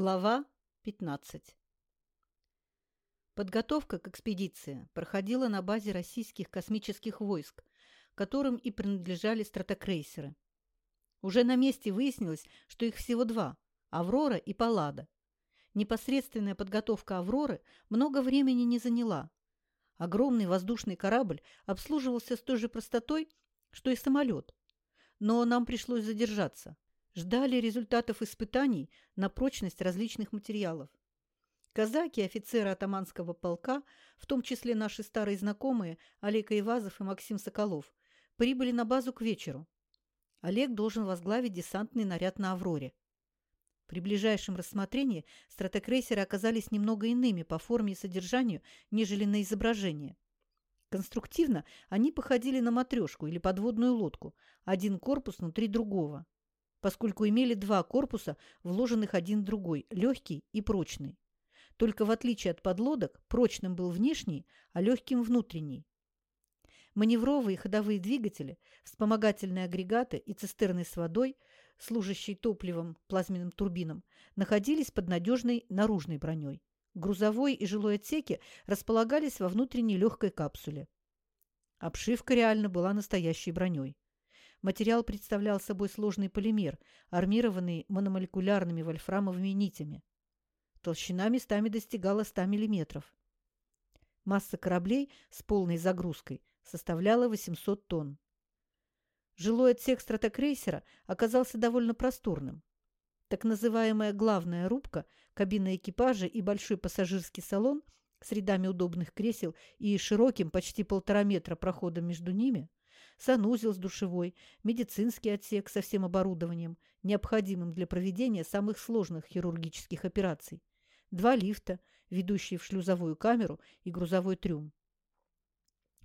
Глава 15 Подготовка к экспедиции проходила на базе российских космических войск, которым и принадлежали стратокрейсеры. Уже на месте выяснилось, что их всего два – «Аврора» и «Паллада». Непосредственная подготовка «Авроры» много времени не заняла. Огромный воздушный корабль обслуживался с той же простотой, что и самолет. Но нам пришлось задержаться – ждали результатов испытаний на прочность различных материалов. Казаки, офицеры атаманского полка, в том числе наши старые знакомые Олег Ивазов и Максим Соколов, прибыли на базу к вечеру. Олег должен возглавить десантный наряд на «Авроре». При ближайшем рассмотрении стратокрейсеры оказались немного иными по форме и содержанию, нежели на изображении. Конструктивно они походили на матрешку или подводную лодку, один корпус внутри другого поскольку имели два корпуса, вложенных один в другой, легкий и прочный. Только в отличие от подлодок, прочным был внешний, а легким внутренний. Маневровые ходовые двигатели, вспомогательные агрегаты и цистерны с водой, служащие топливом плазменным турбинам, находились под надежной наружной броней. Грузовой и жилой отсеки располагались во внутренней легкой капсуле. Обшивка реально была настоящей броней. Материал представлял собой сложный полимер, армированный мономолекулярными вольфрамовыми нитями. Толщина местами достигала 100 мм. Масса кораблей с полной загрузкой составляла 800 тонн. Жилой отсек стратокрейсера оказался довольно просторным. Так называемая главная рубка, кабина экипажа и большой пассажирский салон с рядами удобных кресел и широким почти полтора метра проходом между ними санузел с душевой, медицинский отсек со всем оборудованием, необходимым для проведения самых сложных хирургических операций, два лифта, ведущие в шлюзовую камеру и грузовой трюм.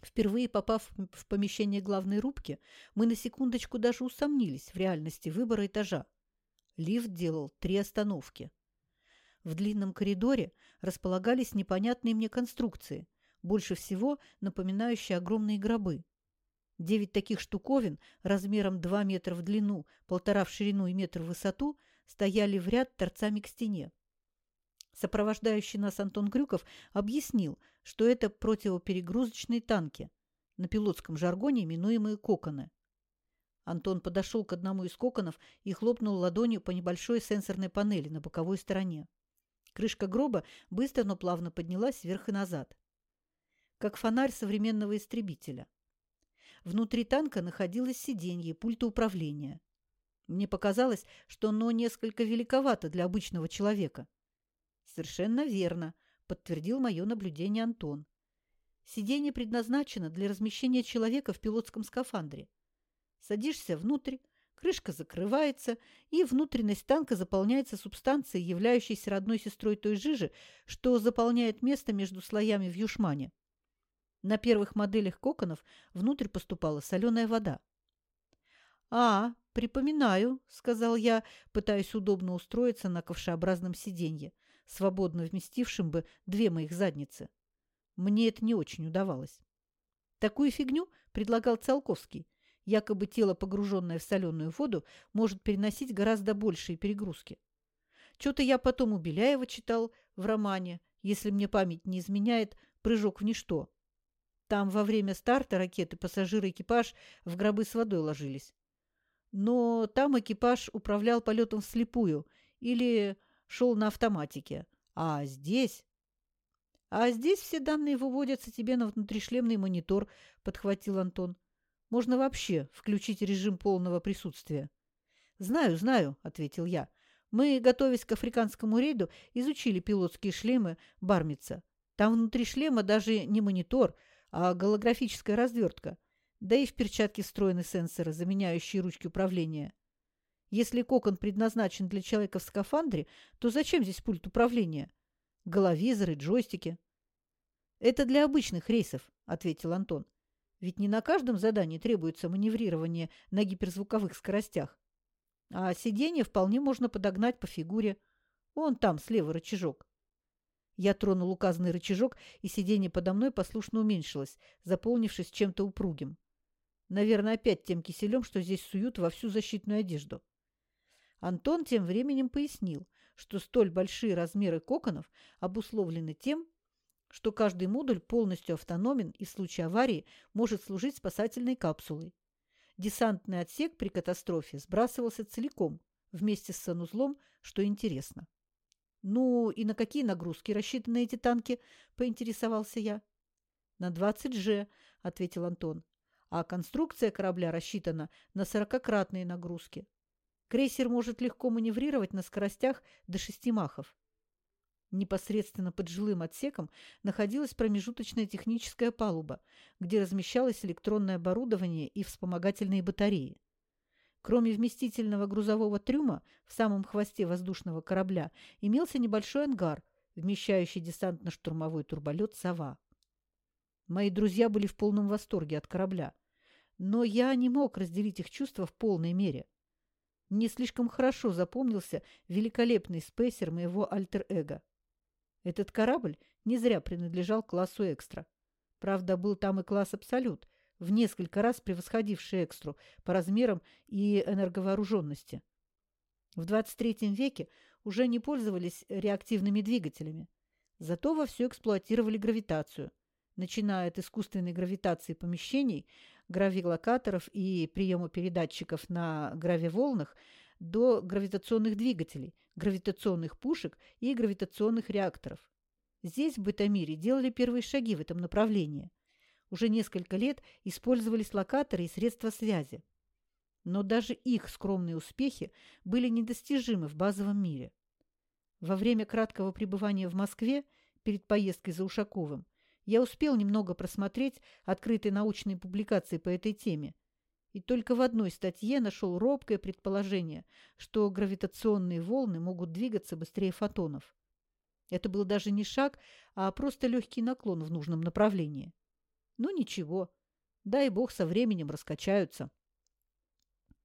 Впервые попав в помещение главной рубки, мы на секундочку даже усомнились в реальности выбора этажа. Лифт делал три остановки. В длинном коридоре располагались непонятные мне конструкции, больше всего напоминающие огромные гробы. Девять таких штуковин размером 2 метра в длину, полтора в ширину и метр в высоту стояли в ряд торцами к стене. Сопровождающий нас Антон Крюков объяснил, что это противоперегрузочные танки, на пилотском жаргоне именуемые коконы. Антон подошел к одному из коконов и хлопнул ладонью по небольшой сенсорной панели на боковой стороне. Крышка гроба быстро, но плавно поднялась вверх и назад. Как фонарь современного истребителя. Внутри танка находилось сиденье, пульта управления. Мне показалось, что оно несколько великовато для обычного человека. «Совершенно верно», — подтвердил мое наблюдение Антон. «Сиденье предназначено для размещения человека в пилотском скафандре. Садишься внутрь, крышка закрывается, и внутренность танка заполняется субстанцией, являющейся родной сестрой той жижи, что заполняет место между слоями в юшмане. На первых моделях коконов внутрь поступала соленая вода. «А, припоминаю», — сказал я, пытаясь удобно устроиться на ковшеобразном сиденье, свободно вместившем бы две моих задницы. Мне это не очень удавалось. Такую фигню предлагал Циолковский. Якобы тело, погруженное в соленую воду, может переносить гораздо большие перегрузки. Что-то я потом у Беляева читал в романе, если мне память не изменяет, «Прыжок в ничто». Там во время старта ракеты пассажиры экипаж в гробы с водой ложились. Но там экипаж управлял полетом вслепую или шел на автоматике. А здесь... А здесь все данные выводятся тебе на внутришлемный монитор, подхватил Антон. Можно вообще включить режим полного присутствия. Знаю, знаю, ответил я. Мы, готовясь к африканскому рейду, изучили пилотские шлемы Бармица. Там внутри шлема даже не монитор, а голографическая развертка. Да и в перчатке встроены сенсоры, заменяющие ручки управления. Если кокон предназначен для человека в скафандре, то зачем здесь пульт управления? Головизоры, джойстики. Это для обычных рейсов, ответил Антон. Ведь не на каждом задании требуется маневрирование на гиперзвуковых скоростях. А сиденье вполне можно подогнать по фигуре. Вон там слева рычажок. Я тронул указанный рычажок, и сиденье подо мной послушно уменьшилось, заполнившись чем-то упругим. Наверное, опять тем киселем, что здесь суют во всю защитную одежду. Антон тем временем пояснил, что столь большие размеры коконов обусловлены тем, что каждый модуль полностью автономен и в случае аварии может служить спасательной капсулой. Десантный отсек при катастрофе сбрасывался целиком, вместе с санузлом, что интересно. «Ну и на какие нагрузки рассчитаны эти танки?» – поинтересовался я. «На 20 Ж», – ответил Антон. «А конструкция корабля рассчитана на сорокократные нагрузки. Крейсер может легко маневрировать на скоростях до шести махов. Непосредственно под жилым отсеком находилась промежуточная техническая палуба, где размещалось электронное оборудование и вспомогательные батареи. Кроме вместительного грузового трюма в самом хвосте воздушного корабля имелся небольшой ангар, вмещающий десантно-штурмовой турболет «Сова». Мои друзья были в полном восторге от корабля, но я не мог разделить их чувства в полной мере. Мне слишком хорошо запомнился великолепный спейсер моего альтер-эго. Этот корабль не зря принадлежал классу «Экстра». Правда, был там и класс «Абсолют», в несколько раз превосходивший «Экстру» по размерам и энерговооруженности. В 23 веке уже не пользовались реактивными двигателями, зато вовсю эксплуатировали гравитацию, начиная от искусственной гравитации помещений, гравилокаторов и приемопередатчиков на гравиволнах до гравитационных двигателей, гравитационных пушек и гравитационных реакторов. Здесь, в Бытомире, делали первые шаги в этом направлении – уже несколько лет использовались локаторы и средства связи. Но даже их скромные успехи были недостижимы в базовом мире. Во время краткого пребывания в Москве перед поездкой за Ушаковым я успел немного просмотреть открытые научные публикации по этой теме, и только в одной статье нашел робкое предположение, что гравитационные волны могут двигаться быстрее фотонов. Это был даже не шаг, а просто легкий наклон в нужном направлении. Ну ничего, дай бог со временем раскачаются.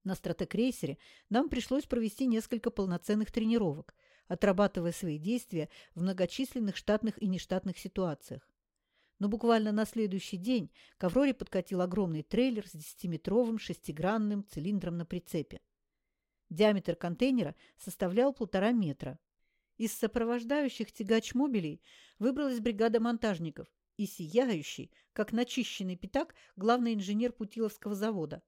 На стратокрейсере нам пришлось провести несколько полноценных тренировок, отрабатывая свои действия в многочисленных штатных и нештатных ситуациях. Но буквально на следующий день к подкатил огромный трейлер с десятиметровым шестигранным цилиндром на прицепе. Диаметр контейнера составлял полтора метра. Из сопровождающих тягач-мобилей выбралась бригада монтажников, и сияющий, как начищенный пятак, главный инженер Путиловского завода.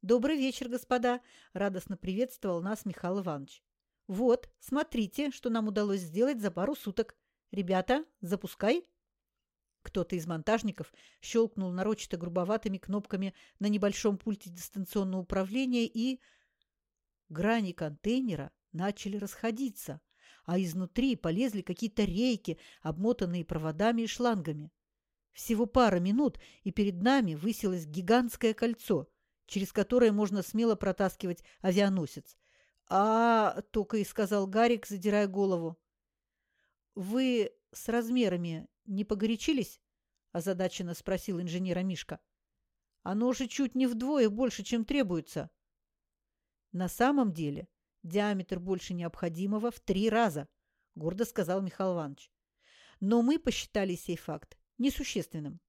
«Добрый вечер, господа!» – радостно приветствовал нас Михаил Иванович. «Вот, смотрите, что нам удалось сделать за пару суток. Ребята, запускай!» Кто-то из монтажников щелкнул нарочито грубоватыми кнопками на небольшом пульте дистанционного управления и... Грани контейнера начали расходиться – а изнутри полезли какие-то рейки, обмотанные проводами и шлангами. Всего пара минут, и перед нами высилось гигантское кольцо, через которое можно смело протаскивать авианосец. «А, — только и сказал Гарик, задирая голову. — Вы с размерами не погорячились? — озадаченно спросил инженера Мишка. — Оно же чуть не вдвое больше, чем требуется. На самом деле Диаметр больше необходимого в три раза, гордо сказал Михаил Иванович. Но мы посчитали сей факт несущественным.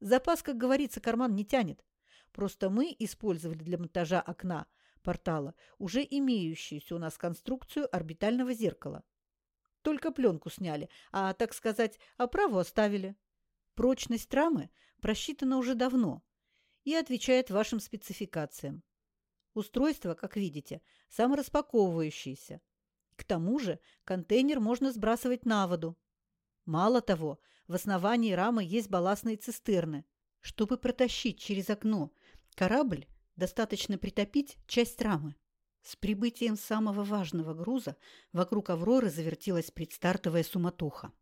Запас, как говорится, карман не тянет. Просто мы использовали для монтажа окна портала уже имеющуюся у нас конструкцию орбитального зеркала. Только пленку сняли, а, так сказать, оправу оставили. Прочность рамы просчитана уже давно и отвечает вашим спецификациям. Устройство, как видите, самораспаковывающееся. К тому же контейнер можно сбрасывать на воду. Мало того, в основании рамы есть балластные цистерны. Чтобы протащить через окно корабль, достаточно притопить часть рамы. С прибытием самого важного груза вокруг «Авроры» завертелась предстартовая суматоха.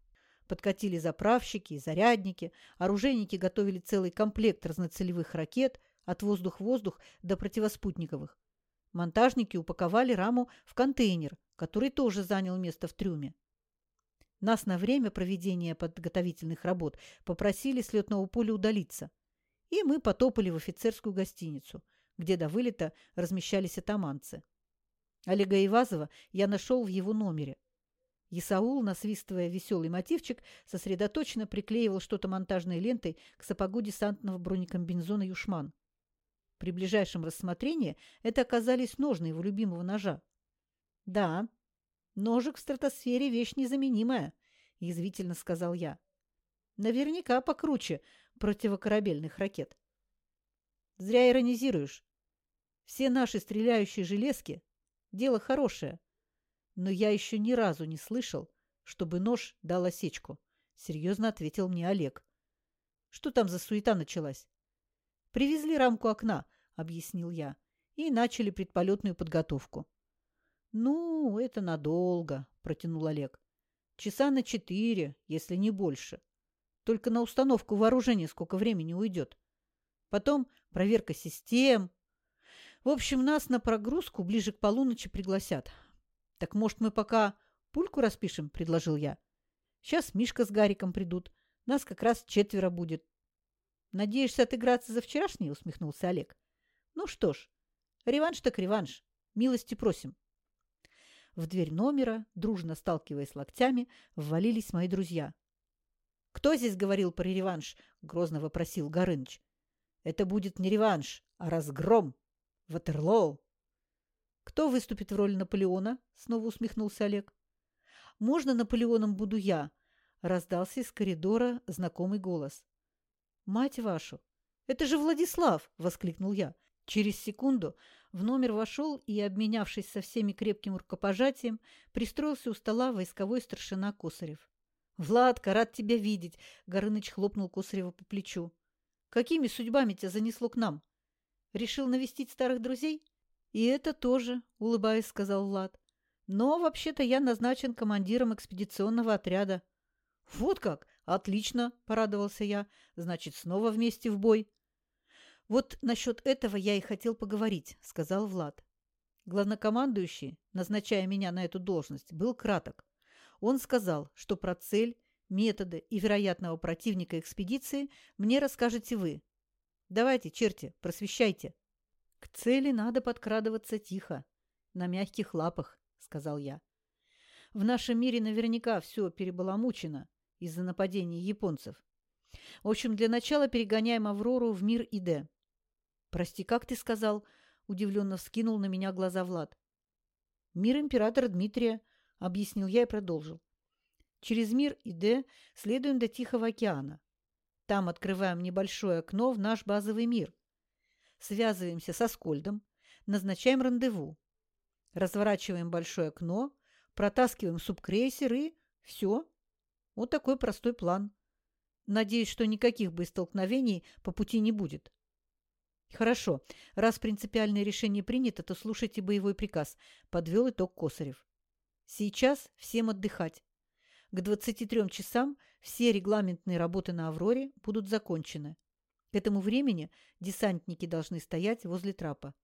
Подкатили заправщики и зарядники, оружейники готовили целый комплект разноцелевых ракет, от воздух-воздух до противоспутниковых. Монтажники упаковали раму в контейнер, который тоже занял место в трюме. Нас на время проведения подготовительных работ попросили с летного поля удалиться, и мы потопали в офицерскую гостиницу, где до вылета размещались атаманцы. Олега Ивазова я нашел в его номере. Исаул, насвистывая веселый мотивчик, сосредоточенно приклеивал что-то монтажной лентой к сапогу десантного бронекомбинезона «Юшман». При ближайшем рассмотрении это оказались ножны его любимого ножа. Да, Ножик в стратосфере – вещь незаменимая, – язвительно сказал я. Наверняка покруче противокорабельных ракет. Зря иронизируешь. Все наши стреляющие железки – дело хорошее. Но я еще ни разу не слышал, чтобы нож дал осечку, – серьезно ответил мне Олег. Что там за суета началась? Привезли рамку окна, – объяснил я, – и начали предполетную подготовку. «Ну, это надолго», – протянул Олег. «Часа на четыре, если не больше. Только на установку вооружения сколько времени уйдет. Потом проверка систем. В общем, нас на прогрузку ближе к полуночи пригласят. Так, может, мы пока пульку распишем?» – предложил я. «Сейчас Мишка с Гариком придут. Нас как раз четверо будет». «Надеешься отыграться за вчерашний?» – усмехнулся Олег. «Ну что ж, реванш так реванш. Милости просим». В дверь номера, дружно сталкиваясь локтями, ввалились мои друзья. «Кто здесь говорил про реванш?» — грозно вопросил Горыныч. «Это будет не реванш, а разгром. Ватерлоу». «Кто выступит в роли Наполеона?» — снова усмехнулся Олег. «Можно Наполеоном буду я?» — раздался из коридора знакомый голос. «Мать вашу! Это же Владислав!» — воскликнул я. Через секунду в номер вошел и, обменявшись со всеми крепким рукопожатием, пристроился у стола войсковой старшина Косарев. «Владка, рад тебя видеть!» — Горыныч хлопнул Косарева по плечу. «Какими судьбами тебя занесло к нам? Решил навестить старых друзей?» «И это тоже», — улыбаясь, сказал Влад. «Но, вообще-то, я назначен командиром экспедиционного отряда». «Вот как! Отлично!» — порадовался я. «Значит, снова вместе в бой». «Вот насчет этого я и хотел поговорить», — сказал Влад. Главнокомандующий, назначая меня на эту должность, был краток. Он сказал, что про цель, методы и вероятного противника экспедиции мне расскажете вы. Давайте, черти, просвещайте. К цели надо подкрадываться тихо, на мягких лапах, сказал я. В нашем мире наверняка все перебаламучено из-за нападений японцев. В общем, для начала перегоняем Аврору в мир Иде. «Прости, как ты сказал?» – удивленно вскинул на меня глаза Влад. «Мир императора Дмитрия», – объяснил я и продолжил. «Через мир Иде следуем до Тихого океана. Там открываем небольшое окно в наш базовый мир. Связываемся со Скольдом, назначаем рандеву. Разворачиваем большое окно, протаскиваем субкрейсер и... Все. Вот такой простой план. Надеюсь, что никаких боестолкновений по пути не будет. «Хорошо. Раз принципиальное решение принято, то слушайте боевой приказ», – подвел итог Косарев. «Сейчас всем отдыхать. К 23 часам все регламентные работы на «Авроре» будут закончены. К этому времени десантники должны стоять возле трапа.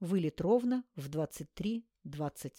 Вылет ровно в 23.20.